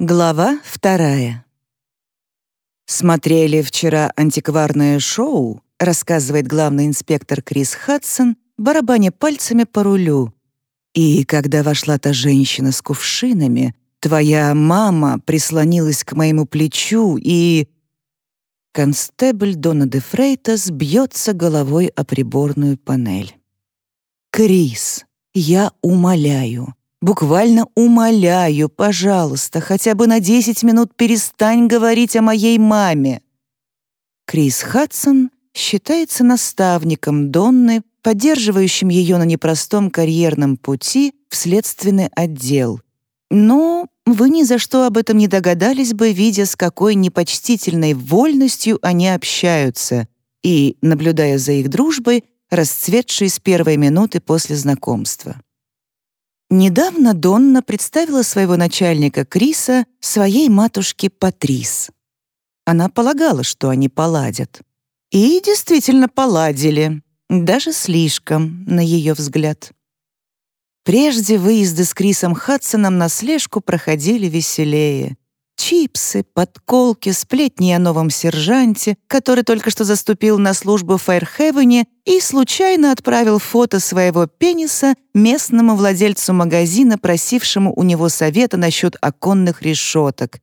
Глава вторая. «Смотрели вчера антикварное шоу», рассказывает главный инспектор Крис Хадсон, барабаня пальцами по рулю. «И когда вошла та женщина с кувшинами, твоя мама прислонилась к моему плечу и...» Констебль Дона де Фрейтас бьется головой о приборную панель. «Крис, я умоляю, Буквально умоляю, пожалуйста, хотя бы на 10 минут перестань говорить о моей маме. Крис Хадсон считается наставником Донны, поддерживающим ее на непростом карьерном пути в следственный отдел. Но вы ни за что об этом не догадались бы, видя, с какой непочтительной вольностью они общаются и, наблюдая за их дружбой, расцветшей с первой минуты после знакомства. Недавно Донна представила своего начальника Криса своей матушке Патрис. Она полагала, что они поладят. И действительно поладили, даже слишком, на ее взгляд. Прежде выезды с Крисом Хадсоном на слежку проходили веселее. Чипсы, подколки, сплетни о новом сержанте, который только что заступил на службу в Файрхевене и случайно отправил фото своего пениса местному владельцу магазина, просившему у него совета насчет оконных решеток.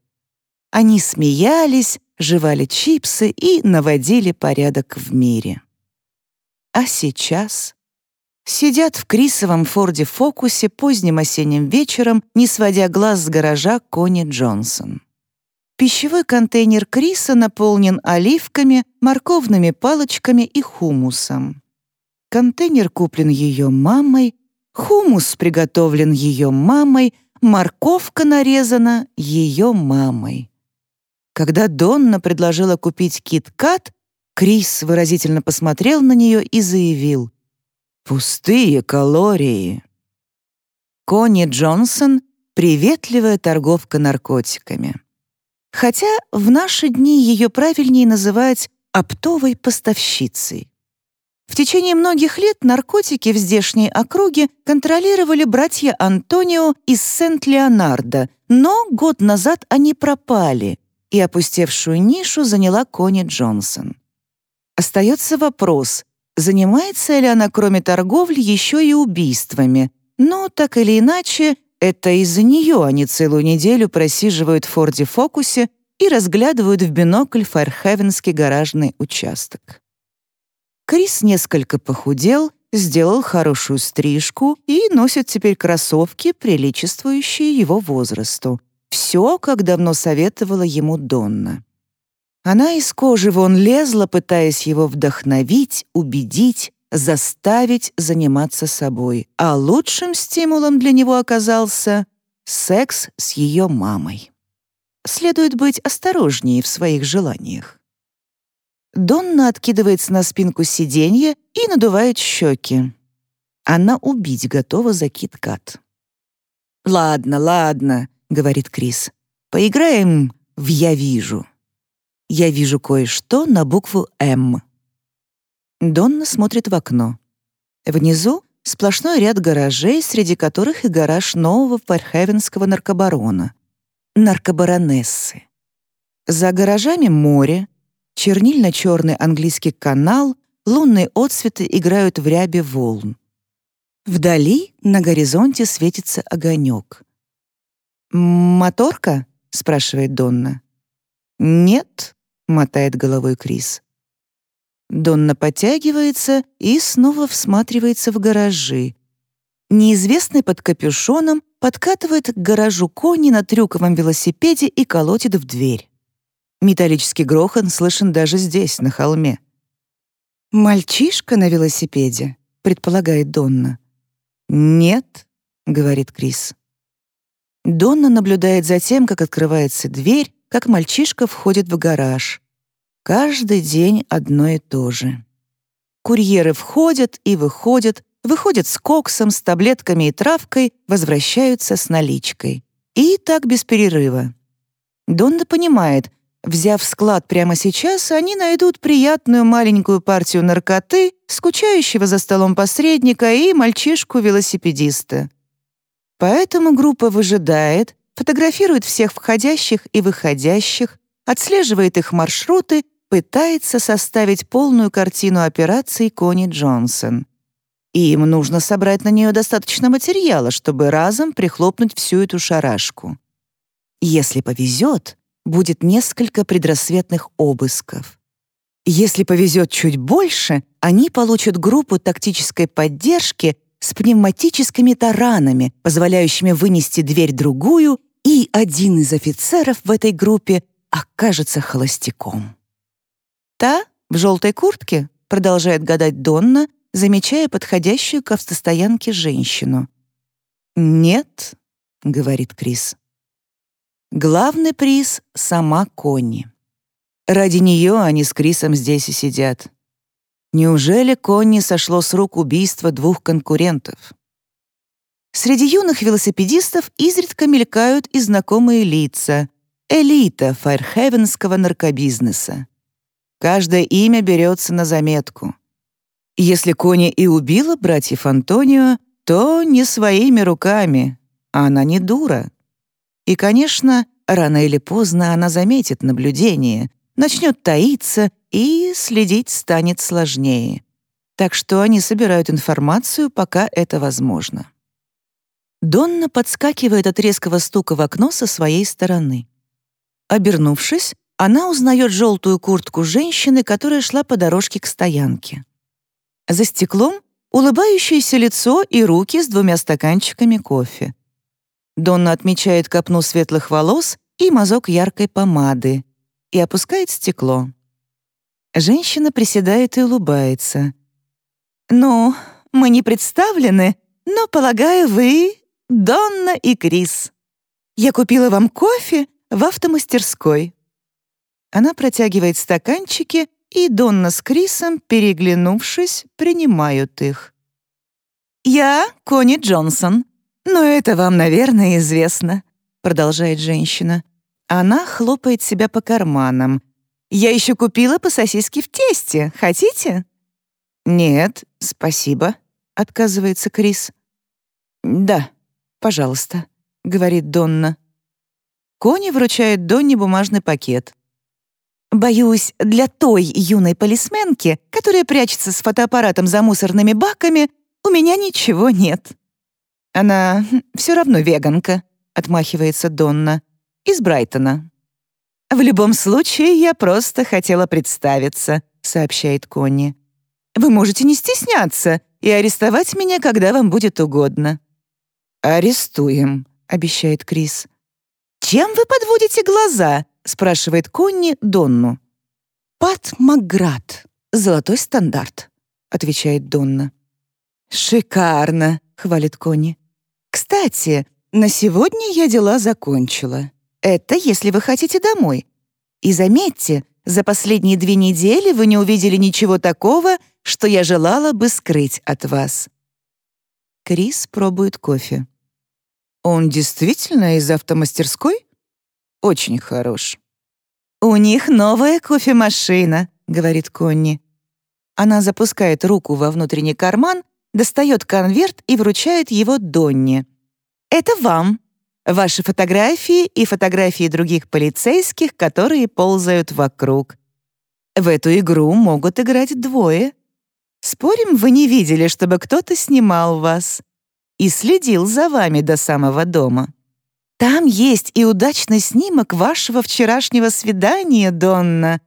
Они смеялись, жевали чипсы и наводили порядок в мире. А сейчас сидят в Крисовом Форде Фокусе поздним осенним вечером, не сводя глаз с гаража Кони Джонсон. Пищевой контейнер Криса наполнен оливками, морковными палочками и хумусом. Контейнер куплен ее мамой, хумус приготовлен ее мамой, морковка нарезана ее мамой. Когда Донна предложила купить кит-кат, Крис выразительно посмотрел на нее и заявил «Пустые калории». Кони Джонсон — приветливая торговка наркотиками хотя в наши дни ее правильнее называть оптовой поставщицей. В течение многих лет наркотики в здешней округе контролировали братья Антонио из Сент-Леонардо, но год назад они пропали, и опустевшую нишу заняла Кони Джонсон. Остается вопрос, занимается ли она кроме торговли еще и убийствами, но так или иначе это из-за нее они целую неделю просиживают в Форде Фокусе и разглядывают в бинокль Файрхевенский гаражный участок. Крис несколько похудел, сделал хорошую стрижку и носит теперь кроссовки, приличествующие его возрасту. Все, как давно советовала ему Донна. Она из кожи вон лезла, пытаясь его вдохновить, убедить, заставить заниматься собой, а лучшим стимулом для него оказался секс с ее мамой. Следует быть осторожнее в своих желаниях. Донна откидывается на спинку сиденья и надувает щеки. Она убить готова за кит-кат. «Ладно, ладно», — говорит Крис. «Поиграем в «Я вижу». Я вижу кое-что на букву «М». Донна смотрит в окно. Внизу сплошной ряд гаражей, среди которых и гараж нового пархевенского наркобарона. Наркобаронессы. За гаражами море, чернильно-черный английский канал, лунные отсветы играют в рябе волн. Вдали на горизонте светится огонек. «Моторка?» — спрашивает Донна. «Нет», — мотает головой Крис. Донна подтягивается и снова всматривается в гаражи. Неизвестный под капюшоном подкатывает к гаражу кони на трюковом велосипеде и колотит в дверь. Металлический грохот слышен даже здесь, на холме. «Мальчишка на велосипеде», — предполагает Донна. «Нет», — говорит Крис. Донна наблюдает за тем, как открывается дверь, как мальчишка входит в гараж. Каждый день одно и то же. Курьеры входят и выходят, выходят с коксом, с таблетками и травкой, возвращаются с наличкой. И так без перерыва. Донда понимает, взяв склад прямо сейчас, они найдут приятную маленькую партию наркоты, скучающего за столом посредника и мальчишку-велосипедиста. Поэтому группа выжидает, фотографирует всех входящих и выходящих, отслеживает их маршруты, пытается составить полную картину операций Кони Джонсон. И им нужно собрать на нее достаточно материала, чтобы разом прихлопнуть всю эту шарашку. Если повезет, будет несколько предрассветных обысков. Если повезет чуть больше, они получат группу тактической поддержки с пневматическими таранами, позволяющими вынести дверь другую, и один из офицеров в этой группе окажется холостяком. Та в желтой куртке продолжает гадать Донна, замечая подходящую к автостоянке женщину. «Нет», — говорит Крис. Главный приз — сама Конни. Ради нее они с Крисом здесь и сидят. Неужели Конни сошло с рук убийства двух конкурентов? Среди юных велосипедистов изредка мелькают и знакомые лица. Элита файрхевенского наркобизнеса. Каждое имя берется на заметку. Если Кони и убила братьев Антонио, то не своими руками, а она не дура. И, конечно, рано или поздно она заметит наблюдение, начнет таиться, и следить станет сложнее. Так что они собирают информацию, пока это возможно. Донна подскакивает от резкого стука в окно со своей стороны. Обернувшись, она узнает желтую куртку женщины, которая шла по дорожке к стоянке. За стеклом улыбающееся лицо и руки с двумя стаканчиками кофе. Донна отмечает копну светлых волос и мазок яркой помады и опускает стекло. Женщина приседает и улыбается. «Ну, мы не представлены, но, полагаю, вы Донна и Крис. Я купила вам кофе в автомастерской». Она протягивает стаканчики, и Донна с Крисом, переглянувшись, принимают их. «Я Кони Джонсон», «Но это вам, наверное, известно», — продолжает женщина. Она хлопает себя по карманам. «Я еще купила по сосиске в тесте. Хотите?» «Нет, спасибо», — отказывается Крис. «Да, пожалуйста», — говорит Донна. Кони вручает Донне бумажный пакет. «Боюсь, для той юной полисменки, которая прячется с фотоаппаратом за мусорными баками, у меня ничего нет». «Она все равно веганка», — отмахивается Донна. «Из Брайтона». «В любом случае, я просто хотела представиться», — сообщает Конни. «Вы можете не стесняться и арестовать меня, когда вам будет угодно». «Арестуем», — обещает Крис. «Чем вы подводите глаза?» — спрашивает Конни Донну. «Пат Макград. Золотой стандарт», — отвечает Донна. «Шикарно», — хвалит Конни. Кстати, на сегодня я дела закончила. Это если вы хотите домой. И заметьте, за последние две недели вы не увидели ничего такого, что я желала бы скрыть от вас. Крис пробует кофе. Он действительно из автомастерской? Очень хорош. «У них новая кофемашина», — говорит Конни. Она запускает руку во внутренний карман достает конверт и вручает его Донне. «Это вам. Ваши фотографии и фотографии других полицейских, которые ползают вокруг. В эту игру могут играть двое. Спорим, вы не видели, чтобы кто-то снимал вас и следил за вами до самого дома. Там есть и удачный снимок вашего вчерашнего свидания, Донна.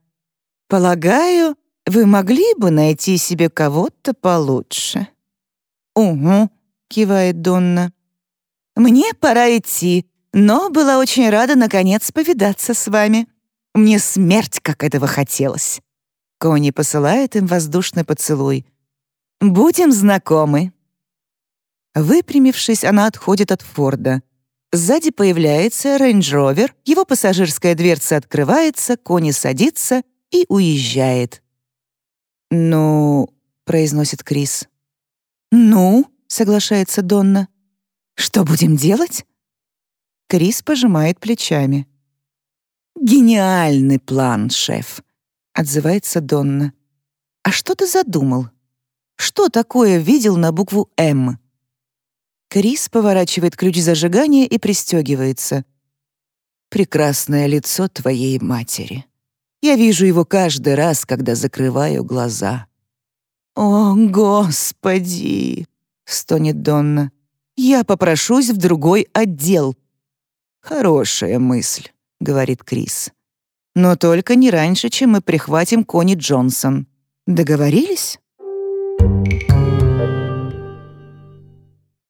Полагаю, вы могли бы найти себе кого-то получше». «Угу», — кивает Донна. «Мне пора идти, но была очень рада, наконец, повидаться с вами. Мне смерть, как этого хотелось». Кони посылает им воздушный поцелуй. «Будем знакомы». Выпрямившись, она отходит от Форда. Сзади появляется рейндж-ровер, его пассажирская дверца открывается, Кони садится и уезжает. «Ну...» — произносит Крис. «Ну?» — соглашается Донна. «Что будем делать?» Крис пожимает плечами. «Гениальный план, шеф», — отзывается Донна. «А что ты задумал? Что такое видел на букву «М»?» Крис поворачивает ключ зажигания и пристегивается. прекрасное лицо твоей матери. Я вижу его каждый раз, когда закрываю глаза». «О, Господи!» — стонет Донна. «Я попрошусь в другой отдел». «Хорошая мысль», — говорит Крис. «Но только не раньше, чем мы прихватим Кони Джонсон. Договорились?»